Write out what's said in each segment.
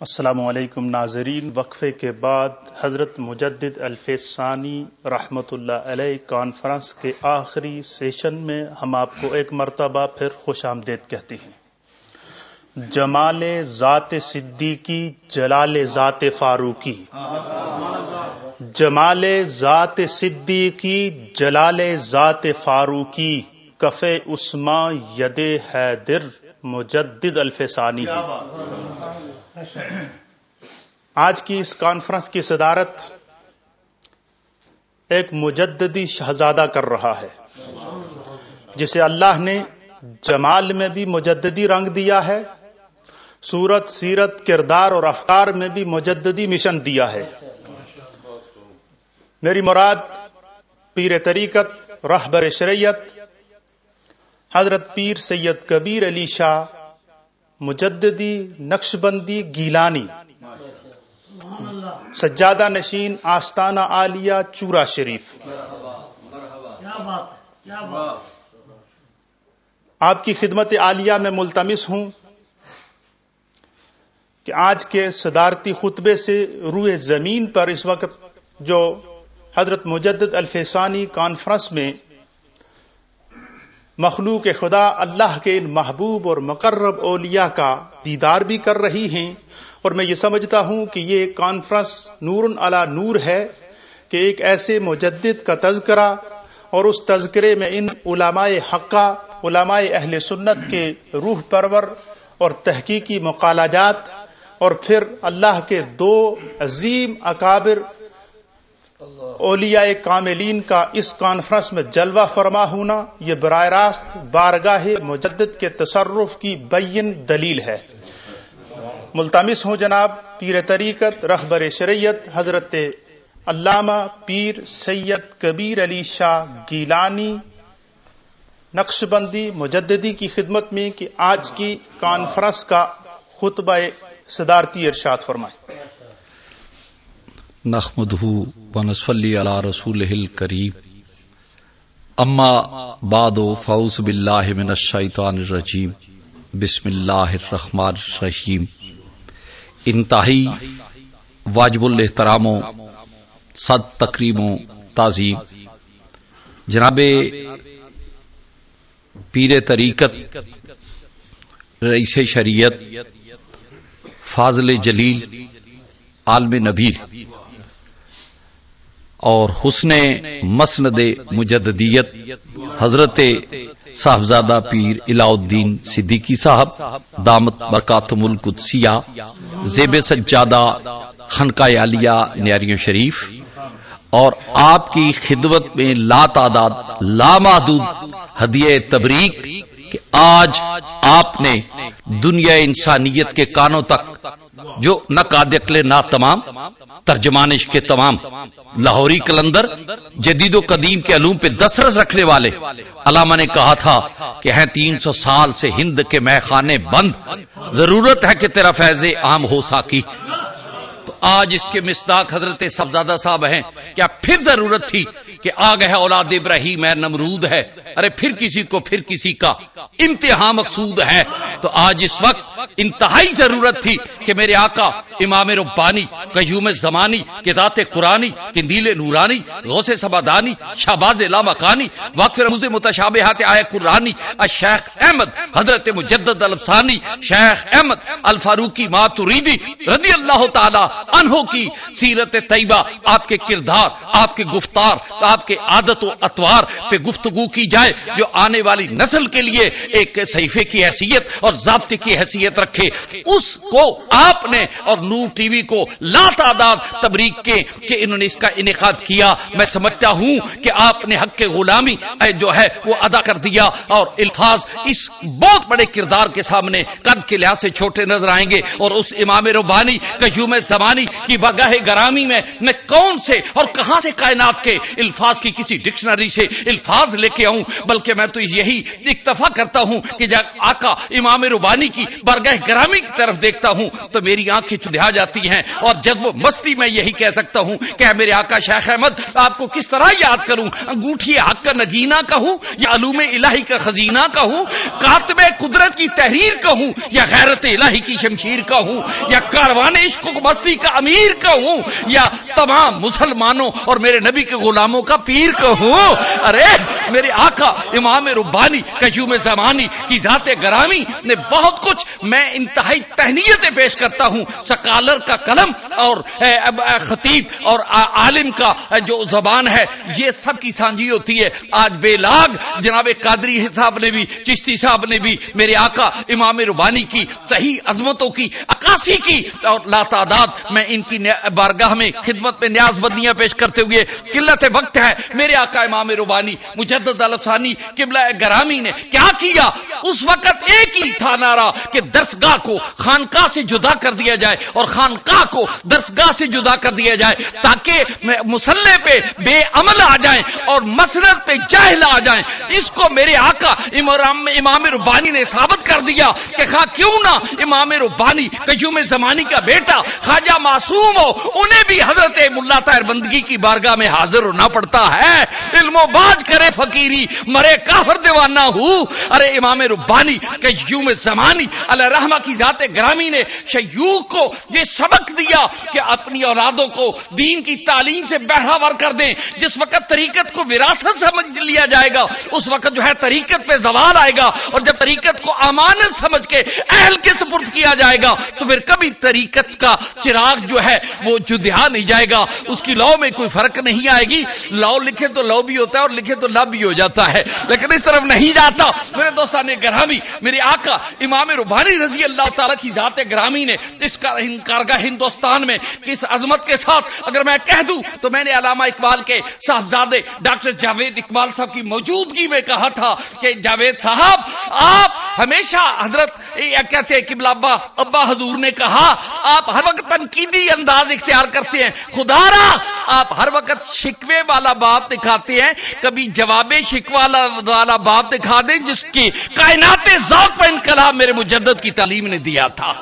السلام علیکم ناظرین، وقفے کے بعد حضرت مجدد الف ثانی رحمۃ اللہ علیہ کانفرنس کے آخری سیشن میں ہم آپ کو ایک مرتبہ پھر خوش آمدید کہتے ہیں۔ جمال ذات صدیقی، جلال ذات فاروقی۔ جمال ذات صدیقی، جلال ذات فاروقی۔ کف عثما ید حیدر، مجدد الفسانی آج کی اس کانفرنس کی صدارت ایک مجددی شہزادہ کر رہا ہے، جسے اللہ نے جمال میں بھی مجددی رنگ دیا ہے، صورت، سیرت، کردار اور افکار میں بھی مجددی مشن دیا ہے۔ میری مراد پیر طریقت، رہبر شریعت، حضرت پیر سید کبیر علی شاہ مجددی نقش بندی گیلانی۔ سجادہ نشین، آستانہ عالیہ، چورا شریف۔ آپ کی خدمت عالیہ میں ملتمس ہوں کہ آج کے صدارتی خطبے سے روح زمین پر اس وقت جو حضرت مجدد الفسانی کانفرنس میں مخلوق خدا اللہ کے ان محبوب اور مقرب اولیاء کا دیدار بھی کر رہی ہیں۔ اور میں یہ سمجھتا ہوں کہ یہ کانفرنس نور علا نور ہے کہ ایک ایسے مجدد کا تذکرہ اور اس تذکرے میں ان علماء حقہ، علماء اہل سنت کے روح پرور اور تحقیقی مقالجات اور پھر اللہ کے دو عظیم اکابر اولیاء کاملین کا اس کانفرنس میں جلوہ فرما ہونا یہ براہ راست بارگاہ مجدد کے تصرف کی بین دلیل ہے۔ ملتمس ہوں جناب پیر طریقت رہبر شریعت حضرت علامہ پیر سید کبیر علی شاہ گیلانی نقش بندی مجددی کی خدمت میں کہ آج کی کانفرنس کا خطبہ صدارتی ارشاد فرمائے۔ نحمده ونصلي على رسوله الكريم. اما بعد فاوز بالله من الشیطان الرجیم بسم اللہ الرحمن الرحیم انتہائی واجب الاحترام و صد تقریم و تعظیم. جناب پیر طریقت رئیس شریعت فاضل جلیل عالم نبیل اور حسن مسند مجددیت حضرت صاحبزادہ پیر علاء الدین صدیقی صاحب، دامت برکات ملک سیا زیب سجادہ خنقہ عالیہ نیاریوں شریف، اور آپ کی خدمت میں لا تعداد لامحدود ہدیہ تبریک کہ آج آپ نے دنیا انسانیت کے کانوں تک جو نہ قادقل نہ تمام ترجمانش کے تمام، لاہوری کلندر، جدید و قدیم کے علوم پہ دسترس رکھنے والے۔ علامہ نے کہا تھا کہ ہیں تین سو سال سے ہند کے مہ خانے بند۔ ضرورت ہے کہ تیرا فیض عام ہو ساکی۔ تو آج اس کے مستاق حضرت سبزادہ صاحب ہیں۔ کیا پھر ضرورت تھی کہ آ گئے اولاد ابراہیم ہے نمرود ہے۔ ارے پھر کسی کو، پھر کسی کا انتہا مقصود ہے۔ تو آج اس وقت انتہائی ضرورت تھی کہ میرے آقا امام ربانی، قیوم زمانی کتات قرآنی کندیل نورانی، غوث سبادانی، شہباز لامکانی وقف رموز متشابہات آئے قرآنی الشیخ احمد، حضرت مجدد الفسانی، شیخ احمد الفاروقی ماتوریدی رضی اللہ تعالی انہوں کی سیرت طیبہ، آپ کے کردار، آپ کے گفتار آپ کے عادت و اتوار پہ گفتگو کی جائے، جو آنے والی نسل کے لیے ایک صحیفے کی حیثیت اور ضابطے کی حیثیت رکھے۔ اس کو آپ نے اور نور ٹی وی کو لا تعداد تبریک کے کہ انہوں نے اس کا انعقاد کیا۔ میں سمجھتا ہوں کہ آپ نے حق غلامی جو ہے، وہ ادا کر دیا اور الفاظ اس بہت بڑے کردار کے سامنے قد کے لحاظ سے چھوٹے نظر آئیں گے۔ اور اس امام ربانی کیوم زمانی کی بگاہ گرامی میں میں کون سے اور کہاں سے کائنات کے الفاظ کی کسی ڈکشنری سے الفاظ لے کے آؤں بلکہ میں تو یہی اکتفا کرتا ہوں کہ جب آقا امام ربانی کی برگاہ گرامی کی طرف دیکھتا ہوں تو میری آنکھیں چڑھا جاتی ہیں اور جذب و مستی میں یہی کہہ سکتا ہوں کہ میرے آقا شیخ احمد، آپ کو کس طرح یاد کروں؟ انگوٹھی حق کا نگینا کہوں یا علوم الہی کا خزینہ کہوں؟ کاتب قدرت کی تحریر کہوں یا غیرت الہی کی شمشیر کہوں؟ یا کاروان عشق و مستی کا امیر کہوں؟ یا تمام مسلمانوں اور میرے نبی کے غلاموں کا پیر کہوں؟ ارے میرے آقا امام ربانی کجوم زمانی کی ذات گرامی نے بہت کچھ میں انتہائی تہنیتیں پیش کرتا ہوں۔ سکالر کا قلم اور خطیب اور عالم کا جو زبان ہے، یہ سب کی سانجی ہوتی ہے۔ آج بے لاگ جناب قادری صاحب نے بھی، چشتی صاحب نے بھی میرے آقا امام ربانی کی صحیح عظمتوں کی، عکاسی کی اور لا تعداد میں ان کی بارگاہ میں خدمت میں نیاز بدنیاں پیش کرتے ہوئے قلت وقت ہے میرے آقا امام ربانی، مجدد الفسانی قبلہ گرامی نے کیا کیا؟ اس وقت ایک ہی تھا نارا کہ درسگاہ کو خانقاہ سے جدا کر دیا جائے اور خانقاہ کو درسگاہ سے جدا کر دیا جائے تاکہ مسلح پہ بے عمل آ جائیں اور مسرت پہ جاہل آ جائیں۔ اس کو میرے آقا امام ربانی نے ثابت کر دیا کہ خواہ کیوں نہ امام ربانی کجوم زمانی کا بیٹا خواجہ معصوم ہو، انہیں بھی حضرت ملا طاہر بندگی کی بارگاہ میں حاضر ہونا پڑا۔ پڑتا ہے، علم و باز کرے فقیری، مرے کافر دیوانہ ہوں ارے امام ربانی کجوم زمانی اللہ رحمہ کی ذات گرامی نے شیوخ کو یہ سبق دیا کہ اپنی اولادوں کو دین کی تعلیم سے بہراور کر دیں۔ جس وقت طریقت کو وراثت سمجھ لیا جائے گا، اس وقت جو ہے طریقت پہ زوال آئے گا اور جب طریقت کو امانت سمجھ کے اہل کے سپرد کیا جائے گا، تو پھر کبھی طریقت کا چراغ جو ہے وہ جدیا نہیں جائے گا۔ اس کی لو میں کوئی فرق نہیں آئے گی۔ لو لکھے تو لو بھی ہوتا ہے اور لکھے تو لب بھی ہو جاتا ہے۔ لیکن اس طرف نہیں جاتا۔ میرے دوستان گرامی، میرے آقا امام ربانی رضی اللہ تعالیٰ کی ذات گرامی نے اس کارگاہ ہندوستان میں کس عظمت کے ساتھ اگر میں کہہ دوں تو میں نے علامہ اقبال کے صاحبزادے ڈاکٹر جاوید اقبال صاحب کی موجودگی میں کہا تھا کہ جاوید صاحب، آپ ہمیشہ حضرت کہتے ہیں کہ ابا ابا حضور نے کہا، آپ ہر وقت تنقیدی انداز اختیار کرتے ہیں۔ خدا را، آپ ہر وقت شکوے والا باپ دکھاتے ہیں کبھی جواب شکوا والا باپ دکھا دیں جس کی کائنات ذوق پر انقلاب میرے مجدد کی تعلیم نے دیا تھا۔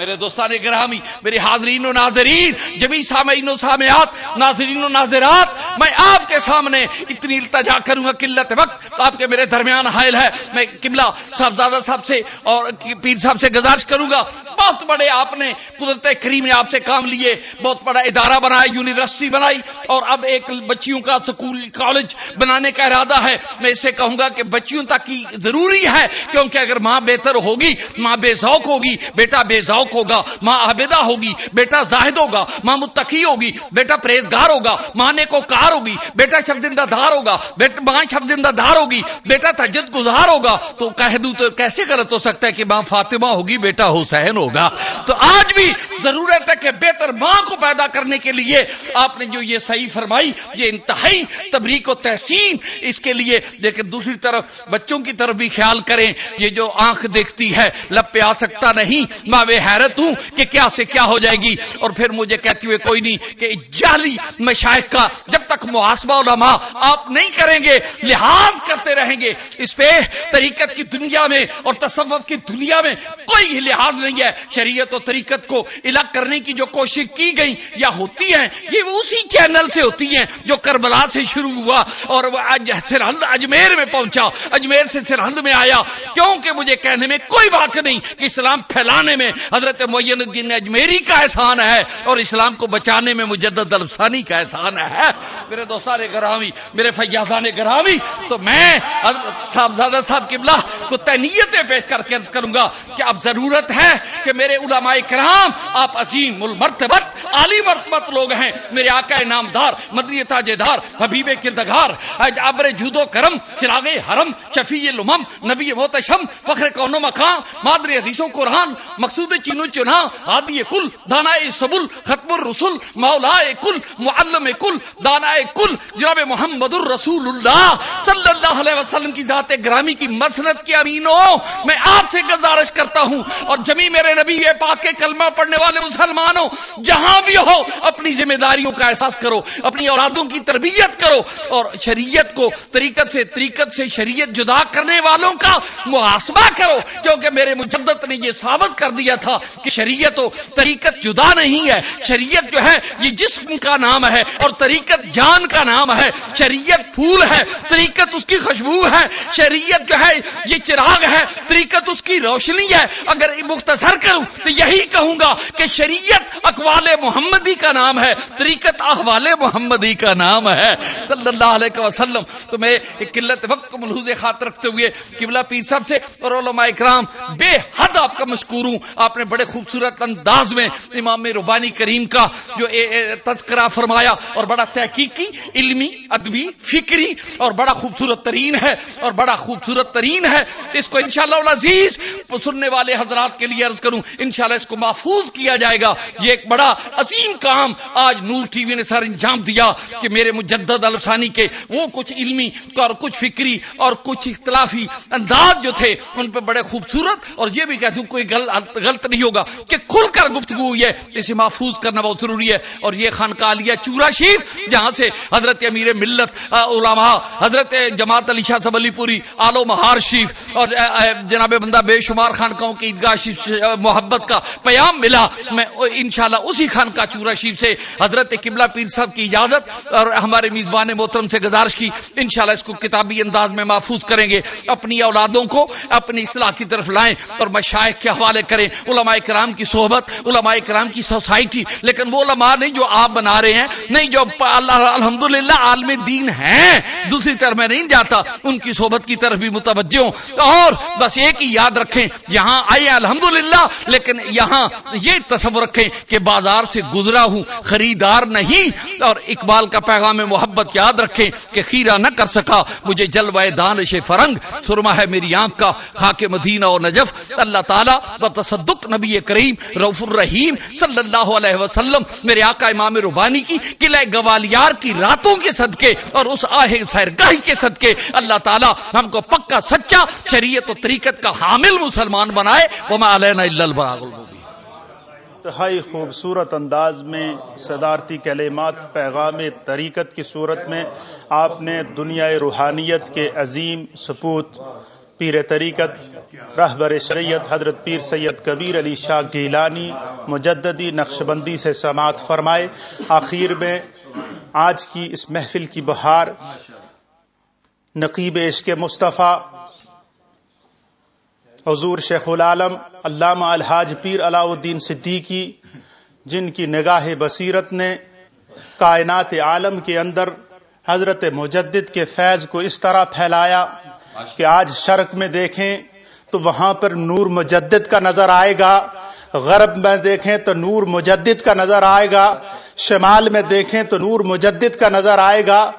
میرے دوستان گرامی میرے حاضرین و ناظرین جمی سامعین و سامعات، ناظرین و ناظرات، میں آپ کے سامنے اتنی التجا کروں گا قلت وقت، آپ کے میرے درمیان حائل ہے، میں قبلہ صاحبزادہ صاحب سے اور پیر صاحب سے گزارش کروں گا، بہت بڑے آپ نے قدرت کریم نے آپ سے کام لیے، بہت بڑا ادارہ بنایا، یونیورسٹی بنائی، اور اب ایک بچیوں کا سکول، کالج بنانے کا ارادہ ہے۔ میں اسے کہوں گا کہ بچیوں تک کی ضروری ہے، کیونکہ اگر ماں بہتر ہوگی، ماں بے ذوق ہوگی، بیٹا بے ذوق ہوگا، ماں عابدہ ہوگی، بیٹا زاہد ہوگا، ماں متقی ہوگی، بیٹا پریزگار ہوگا، ماں نے کو کار ہوگی، بیٹا شب زندہ دار ہوگا ماں شب زندہ دار ہوگی، بیٹا تجد گزار ہوگا۔ تو کہہ دوں تو کیسے غلط ہو سکتا ہے کہ ماں فاطمہ ہوگی، بیٹا حسین ہوگا؟ تو آج بھی ضرورت ہے کہ بہتر ماں کو پیدا کرنے کے لیے آپ نے جو یہ صحیح فرمائی، یہ انتہائی تبریک و تحسین اس کے لیے۔ لیکن دوسری طرف بچوں کی طرف بھی خیال کریں، یہ جو آنکھ دیکھتی ہے، لب پہ آ سکتا نہیں، ماں وہ حیرت ہوں کہ کیا سے کیا ہو جائے گی۔ اور پھر مجھے کہتی ہوئے کوئی نہیں کہ جعلی مشائق کا جب تک محاسبہ علماء آپ نہیں کریں گے، لحاظ کرتے رہیں گے۔ اس پہ طریقت کی دنیا میں اور تصوف کی دنیا میں کوئی لحاظ نہیں ہے۔ شریعت و طریقت کو الگ کرنے کی جو کوشش کی گئی یا ہوتی ہیں، یہ اسی چینل سے ہوتی ہیں جو کربلا سے شروع ہوا اور وہ سرحد اجمیر میں پہنچا۔ اجمیر سے سرحد میں آیا۔ کیونکہ مجھے کہنے میں کوئی بات نہیں کہ اسلام پھیلانے میں حضرت معین الدین اجمیری کا احسان ہے اور اسلام کو بچانے میں مجدد الفسانی کا احسان ہے۔ میرے دوستان گرامی، میرے فیاضان گرامی، تو میں صاحبزادہ صاحب قبلہ کو تینیتیں پیش کر کے کروں گا کہ اب ضرورت ہے کہ میرے علماء کرام، آپ عظیم المرتبت، عالی مرتبت لوگ ہیں۔ میرے آقا نامدار، مدنی تاج دار حبیب کردگار ابر جودو کرم، چراغ حرم، شفیع الامم نبی محتشم فخر کون مقام، مادری حدیثوں قرآن، مقصود چیز چینو چنا آدی کل دانا سبل، ختم الرسول مولا کل، معلم کل دانا کل، جناب محمد الرسول اللہ، صلی اللہ علیہ وسلم کی ذات گرامی کی مسنت کی امینو میں آپ سے گزارش کرتا ہوں، اور جمی میرے نبی پاک کے کلمہ پڑھنے والے مسلمانوں، جہاں جہاں بھی ہو، اپنی ذمہ داریوں کا احساس کرو، اپنی اولادوں کی تربیت کرو، اور شریعت کو طریقت سے طریقت سے شریعت جدا کرنے والوں کا محاسبہ کرو، کیونکہ میرے مجدت نے یہ ثابت کر دیا تھا کہ شریعت و طریقت جدا نہیں ہے۔ شریعت جو ہے، یہ جسم کا نام ہے اور طریقت جان کا نام ہے۔ شریعت پھول ہے، طریقت اس کی خوشبو ہے۔ شریعت جو ہے، یہ چراغ ہے، طریقت اس کی روشنی ہے۔ اگر مختصر کروں تو یہی کہوں گا کہ شریعت اقوال محمدی کا نام ہے، طریقت احوال محمدی کا نام ہے۔ صلی اللہ علیہ وسلم۔ تو میں ایک قلت وقت کو ملحوظ خاطر رکھتے ہوئے قبلہ پیر صاحب سے اور علماء اکرام بے حد آپ کا مشکور ہوں۔ آپ نے بڑے خوبصورت انداز میں امام ربانی کریم کا جو تذکرہ فرمایا اور بڑا تحقیقی، علمی، ادبی، فکری اور بڑا خوبصورت ترین ہے، اور بڑا خوبصورت ترین ہے۔ اس کو انشاءاللہ عزیز سننے والے حضرات کے لیے عرض کروں، انشاءاللہ اس کو محفوظ کیا جائے گا۔ یہ ایک بڑا عظیم کام آج نور ٹی وی نے سر انجام دیا کہ میرے مجدد الفسانی کے وہ کچھ علمی اور کچھ فکری اور کچھ اختلافی انداز جو تھے، ان پہ بڑے خوبصورت اور یہ بھی کہتے کوئی غلط نہیں نہیں ہوگا کہ کھل کر گفتگو ہوئی ہے، اسے محفوظ کرنا بہت ضروری ہے۔ اور یہ خانقاہ لیا چورا شیف جہاں سے حضرت امیر ملت علماء، حضرت جماعت علی شاہ سب علی پوری آلو مہار شیف اور جناب بندہ بے شمار خانقاہوں کی عیدگاہ شیف محبت کا پیام ملا۔ میں انشاءاللہ اسی خان کا چورا شیف سے حضرت قبلہ پیر صاحب کی اجازت اور ہمارے میزبان محترم سے گزارش کی۔ انشاءاللہ اس کو کتابی انداز میں محفوظ کریں گے۔ اپنی اولادوں کو اپنی اصلاح کی طرف لائیں اور مشائق کے حوالے کریں۔ علماء کرام کی صحبت، علماء کرام کی سوسائٹی، لیکن وہ علماء نہیں جو آپ بنا رہے ہیں، نہیں جو اللہ الحمد للہ عالم دین ہیں، دوسری طرف میں نہیں جاتا، ان کی صحبت کی طرف بھی متوجہ ہوں۔ اور بس ایک ہی یاد رکھیں، یہاں آئے الحمد لیکن یہاں یہ تصور رکھیں کہ بازار سے گزرا ہوں، خریدار نہیں۔ اور اقبال کا پیغام محبت یاد رکھیں کہ خیرہ نہ کر سکا، مجھے جلوائے دانش فرنگ سرما ہے میری آنکھ کا، خاک مدینہ و نجف، اللہ تعالیٰ و تصدق نبی کریم روف الرحیم صلی اللہ علیہ وسلم، میرے آقا امام ربانی کی قلعہ گوالیار کی راتوں کے صدقے اور اس آہ سیرگاہی کے صدقے۔ اللہ تعالیٰ ہم کو پکا، سچا، شریعت و طریقت کا حامل مسلمان بنائے۔ وما علینا الا البلاغ المبین۔ انتہائی خوبصورت انداز میں صدارتی کلمات، پیغام طریقت کی صورت میں آپ نے دنیا روحانیت کے عظیم سپوت پیر طریقت، رہبر شریعت حضرت پیر سید کبیر علی شاہ گیلانی مجددی نقش بندی سے سماعت فرمائے۔ آخر میں آج کی اس محفل کی بہار، نقیب عشق مصطفیٰ، حضور شیخ العالم علامہ الحاج پیر علاء الدین صدیقی، جن کی نگاہ بصیرت نے کائنات عالم کے اندر حضرت مجدد کے فیض کو اس طرح پھیلایا۔ کہ آج شرق میں دیکھیں تو وہاں پر نور مجدد کا نظر آئے گا، غرب میں دیکھیں تو نور مجدد کا نظر آئے گا، شمال میں دیکھیں تو نور مجدد کا نظر آئے گا،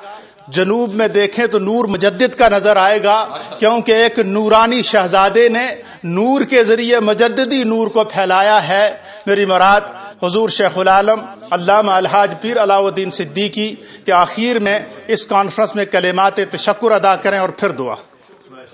جنوب میں دیکھیں تو نور مجدد کا نظر آئے گا، کیونکہ ایک نورانی شہزادے نے نور کے ذریعے مجددی نور کو پھیلایا ہے۔ میری مراد حضور شیخ العالم علامہ الحاج پیر علاؤ الدین صدیقی کے آخر میں اس کانفرنس میں کلمات تشکر ادا کریں اور پھر دعا۔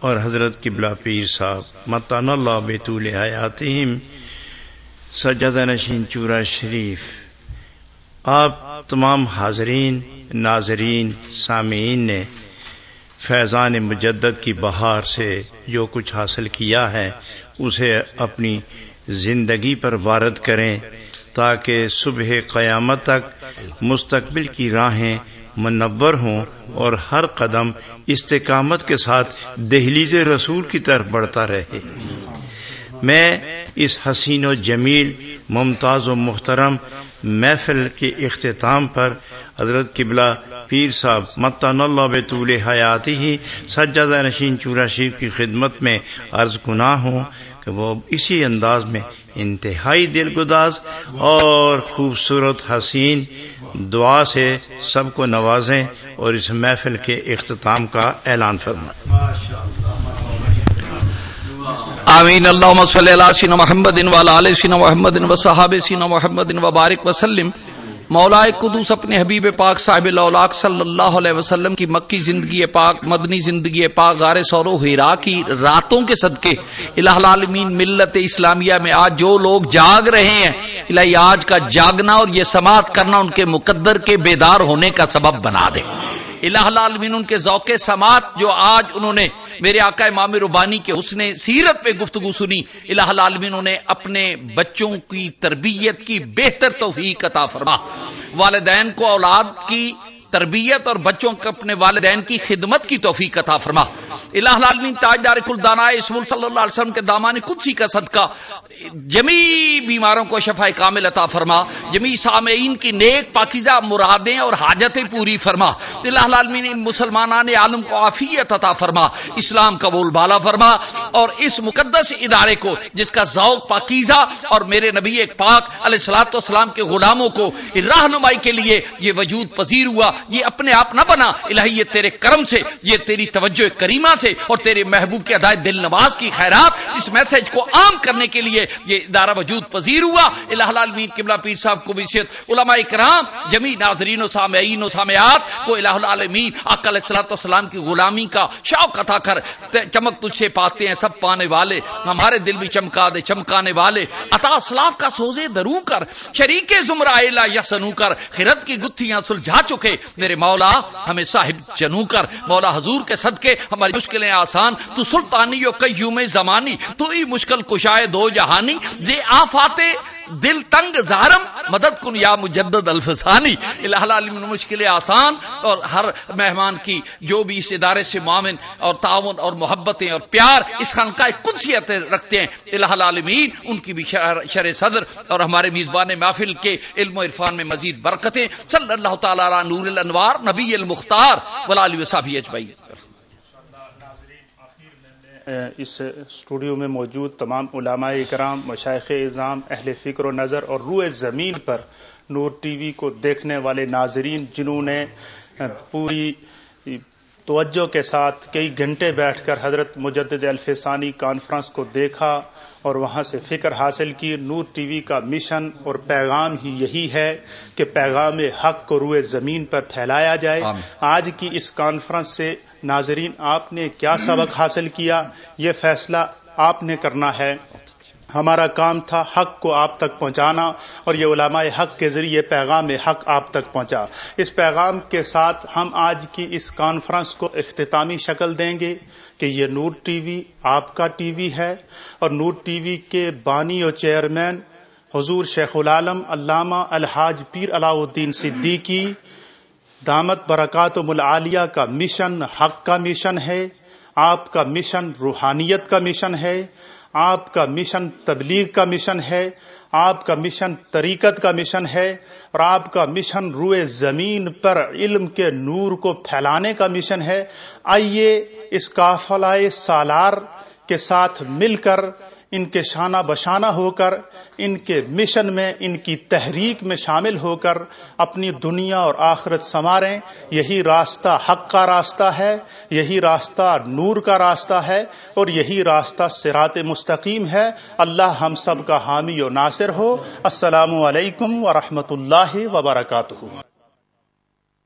اور حضرت قبلہ پیر صاحب متان اللہ بیطول حیاتہم سجد نشین چورا شریف۔ آپ تمام حاضرین، ناظرین، سامعین نے فیضان مجدد کی بہار سے جو کچھ حاصل کیا ہے، اسے اپنی زندگی پر وارد کریں تاکہ صبح قیامت تک مستقبل کی راہیں منور ہوں اور ہر قدم استقامت کے ساتھ دہلیز رسول کی طرف بڑھتا رہے۔ میں اس حسین و جمیل، ممتاز و محترم محفل کے اختتام پر حضرت قبلہ پیر صاحب متن اللہ بطول حیاتی ہی سجادہ نشین چورا شیف کی خدمت میں عرض گناہ ہوں کہ وہ اسی انداز میں انتہائی دل گداز اور خوبصورت حسین دعا سے سب کو نوازیں اور اس محفل کے اختتام کا اعلان فرمائیں۔ آمین۔ اللہ صلی اللہ سین محمد ان والا علیہ سین محمد ان و صحاب سین محمد ان وبارک وسلم مولا قدوس اپنے حبیب پاک صاحب اللہ صلی اللہ علیہ وسلم کی مکی زندگی پاک، مدنی زندگی پاک، غار سور و ہیرا کی راتوں کے صدقے، الہ العالمین ملت اسلامیہ میں آج جو لوگ جاگ رہے ہیں، الہی آج کا جاگنا اور یہ سماعت کرنا ان کے مقدر کے بیدار ہونے کا سبب بنا دے۔ الہ العالمین ان کے ذوق سماعت جو آج انہوں نے میرے آقا امام ربانی کے حسن سیرت پہ گفتگو سنی، الہ العالمین نے اپنے بچوں کی تربیت کی بہتر توفیق عطا فرما۔ والدین کو اولاد کی تربیت اور بچوں کے اپنے والدین کی خدمت کی توفیق عطا فرما۔ الہ العالمین، تاجدار کل دانا اسم صلی اللہ علیہ وسلم کے دامان قدسی کا صدقہ۔ جمی بیماروں کو شفا کامل عطا فرما۔ جمی سامعین کی نیک پاکیزہ مرادیں اور حاجتیں پوری فرما۔ الہ العالمین مسلمانان عالم کو عافیت عطا فرما۔ اسلام کا بول بالا فرما۔ اور اس مقدس ادارے کو، جس کا ذوق پاکیزہ اور میرے نبی ایک پاک علیہ السلاۃ والسلام کے غلاموں کو رہنمائی کے لیے یہ وجود پذیر ہوا۔ یہ اپنے آپ نہ بنا۔ الہی، یہ تیرے کرم سے، یہ تیری توجہ کریمہ سے اور تیرے محبوب کے ادائے دل نواز کی خیرات اس میسج کو عام کرنے کے لیے یہ ادارہ وجود پذیر ہوا۔ الہ العالمین قبلہ پیر صاحب کو ویسیت علماء کرام جمی ناظرین و سامعین و سامعات کو الہ العالمین علیہ السلام والسلام کی غلامی کا شوق عطا کر چمک تجھ سے پاتے ہیں سب پانے والے، ہمارے دل بھی چمکا دے، چمکانے والے۔ عطا اسلاف کا سوزے درو کر، شریک زمرہ یسنو کر، خرد کی گتھیاں سلجھا چکے۔ میرے مولا، ہمیں صاحب جنو کر، مولا حضور کے صدقے، ہماری مشکلیں آسان، تو سلطانی و قیوم زمانی، تو ہی مشکل کشائے دو جہانی، جے آفاتے دل تنگ زہرم، مدد کن یا مجدد الفسانی، الہ العالمین مشکل آسان، اور ہر مہمان کی جو بھی اس ادارے سے معاون اور تعاون اور محبتیں اور پیار اس خانقاہ قدسیت رکھتے ہیں، الہ العالمین، ان کی بھی شر صدر اور ہمارے میزبان محفل کے علم و عرفان میں مزید برکتیں۔ صلی اللہ تعالی نور الانوار، نبی المختار ولالی وصابی اجبئی اس اسٹوڈیو میں موجود تمام علماء اکرام مشائق اظام اہل فکر و نظر اور روئے زمین پر نور ٹی وی کو دیکھنے والے ناظرین، جنہوں نے پوری توجہ کے ساتھ کئی گھنٹے بیٹھ کر حضرت مجدد الفسانی کانفرنس کو دیکھا اور وہاں سے فکر حاصل کی نور ٹی وی کا مشن اور پیغام ہی یہی ہے کہ پیغام حق کو روئے زمین پر پھیلایا جائے۔ آج کی اس کانفرنس سے ناظرین آپ نے کیا سبق حاصل کیا؟ یہ فیصلہ آپ نے کرنا ہے۔ ہمارا کام تھا حق کو آپ تک پہنچانا اور یہ علماء حق کے ذریعے پیغام حق آپ تک پہنچا۔ اس پیغام کے ساتھ ہم آج کی اس کانفرنس کو اختتامی شکل دیں گے کہ یہ نور ٹی وی آپ کا ٹی وی ہے اور نور ٹی وی کے بانی اور چیئرمین حضور شیخ العالم علامہ الحاج پیر علاؤ الدین صدیقی، دامت برکات ملعالیہ کا مشن حق کا مشن ہے، آپ کا مشن روحانیت کا مشن ہے آپ کا مشن تبلیغ کا مشن ہے، آپ کا مشن طریقت کا مشن ہے اور آپ کا مشن روئے زمین پر علم کے نور کو پھیلانے کا مشن ہے۔ آئیے اس کافلائے سالار کے ساتھ مل کر ان کے شانہ بشانہ ہو کر، ان کے مشن میں، ان کی تحریک میں شامل ہو کر اپنی دنیا اور آخرت سنواریں۔ یہی راستہ حق کا راستہ ہے، یہی راستہ نور کا راستہ ہے، اور یہی راستہ سرات مستقیم ہے۔ اللہ ہم سب کا حامی و ناصر ہو۔ السلام علیکم ورحمۃ اللہ وبرکاتہ۔